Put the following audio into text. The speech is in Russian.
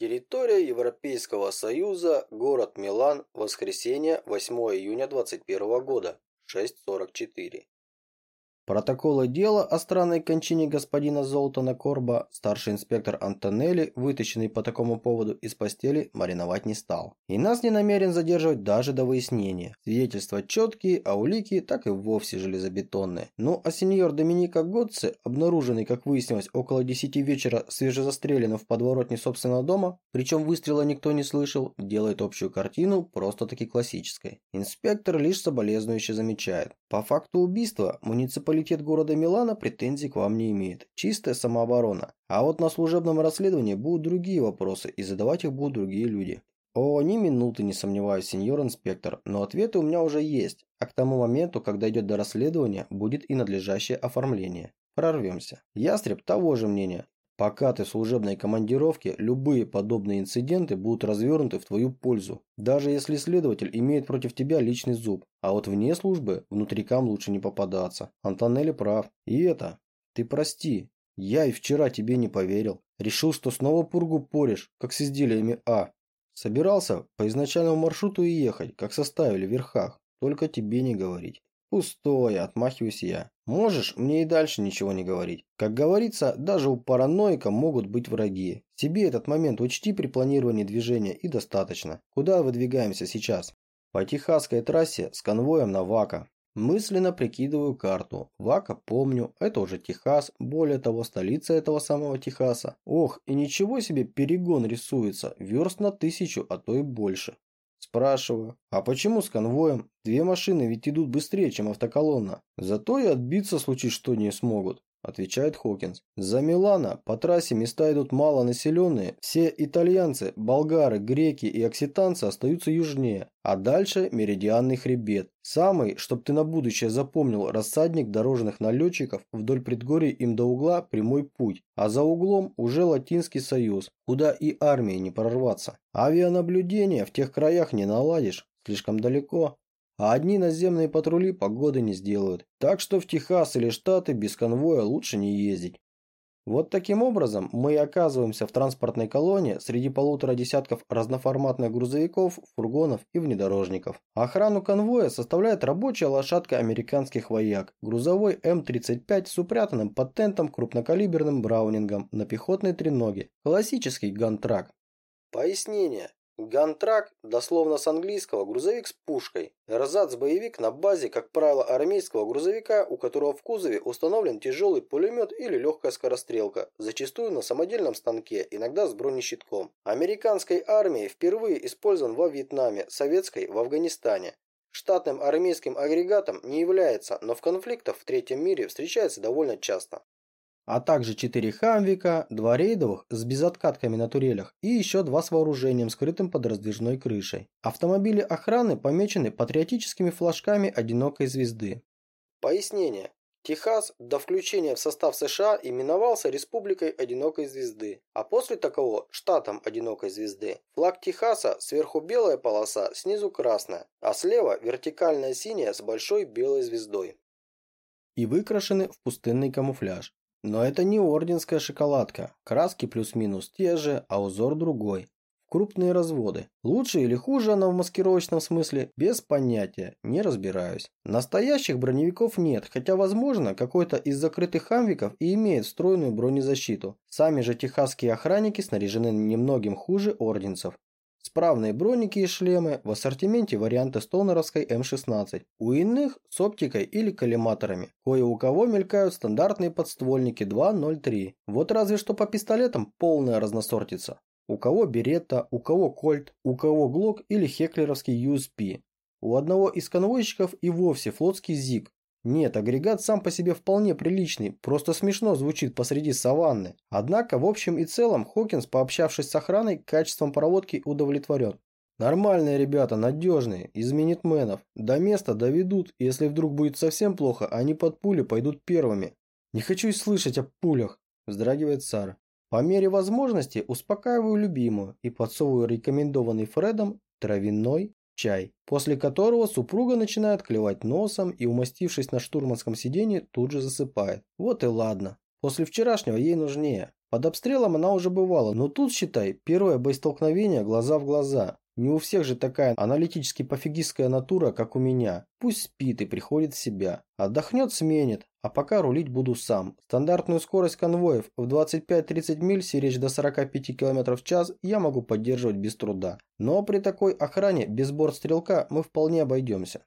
Территория Европейского Союза, город Милан, воскресенье, 8 июня 2021 года, 6.44. Протоколы дела о странной кончине господина Золтана Корба старший инспектор Антонелли, вытащенный по такому поводу из постели, мариновать не стал. И нас не намерен задерживать даже до выяснения. Свидетельства четкие, а улики так и вовсе железобетонные. Ну а сеньор Доминика Готце, обнаруженный, как выяснилось, около 10 вечера свежезастреленным в подворотне собственного дома, причем выстрела никто не слышал, делает общую картину просто-таки классической. Инспектор лишь соболезнующе замечает. По факту убийства муниципалитет муниципалитет города Милана претензий к вам не имеет. Чистая самооборона. А вот на служебном расследовании будут другие вопросы, и задавать их будут другие люди. О, ни минуты не сомневаюсь, сеньор инспектор, но ответы у меня уже есть, а к тому моменту, когда идет до расследования, будет и надлежащее оформление. Прорвемся. Ястреб того же мнения. Пока ты в служебной командировке, любые подобные инциденты будут развернуты в твою пользу, даже если следователь имеет против тебя личный зуб. А вот вне службы внутрикам лучше не попадаться. Антонелли прав. И это, ты прости, я и вчера тебе не поверил. Решил, что снова пургу порешь, как с изделиями А. Собирался по изначальному маршруту и ехать, как составили в верхах. Только тебе не говорить. Пустое, отмахиваюсь я. Можешь мне и дальше ничего не говорить. Как говорится, даже у параноика могут быть враги. Себе этот момент учти при планировании движения и достаточно. Куда выдвигаемся сейчас? По Техасской трассе с конвоем на Вака. Мысленно прикидываю карту. Вака помню, это уже Техас, более того, столица этого самого Техаса. Ох, и ничего себе перегон рисуется, верст на тысячу, а то и больше. Спрашиваю, а почему с конвоем? Две машины ведь идут быстрее, чем автоколонна. Зато и отбиться случись что не смогут отвечает Хокинс. За Милана по трассе места идут малонаселенные, все итальянцы, болгары, греки и окситанцы остаются южнее, а дальше меридианный хребет. Самый, чтоб ты на будущее запомнил, рассадник дорожных налетчиков вдоль предгорий им до угла прямой путь, а за углом уже Латинский Союз, куда и армии не прорваться. Авианаблюдение в тех краях не наладишь, слишком далеко а одни наземные патрули погоды не сделают. Так что в Техас или Штаты без конвоя лучше не ездить. Вот таким образом мы и оказываемся в транспортной колонии среди полутора десятков разноформатных грузовиков, фургонов и внедорожников. Охрану конвоя составляет рабочая лошадка американских вояк, грузовой М-35 с упрятанным под тентом крупнокалиберным браунингом на пехотной треноге, классический гантрак. Пояснение. Гантрак, дословно с английского, грузовик с пушкой. Эрзац-боевик на базе, как правило, армейского грузовика, у которого в кузове установлен тяжелый пулемет или легкая скорострелка, зачастую на самодельном станке, иногда с бронещитком. Американской армией впервые использован во Вьетнаме, советской в Афганистане. Штатным армейским агрегатом не является, но в конфликтах в третьем мире встречается довольно часто а также 4 хамвика, 2 рейдовых с безоткатками на турелях и еще два с вооружением, скрытым под раздвижной крышей. Автомобили охраны помечены патриотическими флажками одинокой звезды. Пояснение. Техас до включения в состав США именовался Республикой Одинокой Звезды, а после такого – Штатом Одинокой Звезды. Флаг Техаса сверху белая полоса, снизу красная, а слева вертикальная синяя с большой белой звездой. И выкрашены в пустынный камуфляж. Но это не орденская шоколадка. Краски плюс-минус те же, а узор другой. Крупные разводы. Лучше или хуже она в маскировочном смысле, без понятия, не разбираюсь. Настоящих броневиков нет, хотя возможно какой-то из закрытых хамвиков и имеет встроенную бронезащиту. Сами же техасские охранники снаряжены немногим хуже орденцев. Справные броники и шлемы, в ассортименте варианты стоунеровской М16. У иных с оптикой или коллиматорами. Кое у кого мелькают стандартные подствольники 2.03. Вот разве что по пистолетам полная разносортица. У кого Беретта, у кого Кольт, у кого Глок или Хеклеровский USP. У одного из конвойщиков и вовсе флотский ЗИГ, нет, агрегат сам по себе вполне приличный, просто смешно звучит посреди саванны. Однако, в общем и целом, Хокинс, пообщавшись с охраной, качеством проводки удовлетворен. Нормальные ребята, надежные, из минитменов. До места доведут, если вдруг будет совсем плохо, они под пули пойдут первыми. Не хочу и слышать о пулях, вздрагивает Сара. По мере возможности успокаиваю любимую и подсовываю рекомендованный Фредом травяной чай, после которого супруга начинает клевать носом и, умастившись на штурманском сиденье, тут же засыпает. Вот и ладно. После вчерашнего ей нужнее. Под обстрелом она уже бывала, но тут, считай, первое боестолкновение глаза в глаза. Не у всех же такая аналитически пофигистская натура, как у меня. Пусть спит и приходит в себя. Отдохнет, сменит. А пока рулить буду сам. Стандартную скорость конвоев в 25-30 миль сиречь до 45 км в час я могу поддерживать без труда. Но при такой охране без бортстрелка мы вполне обойдемся.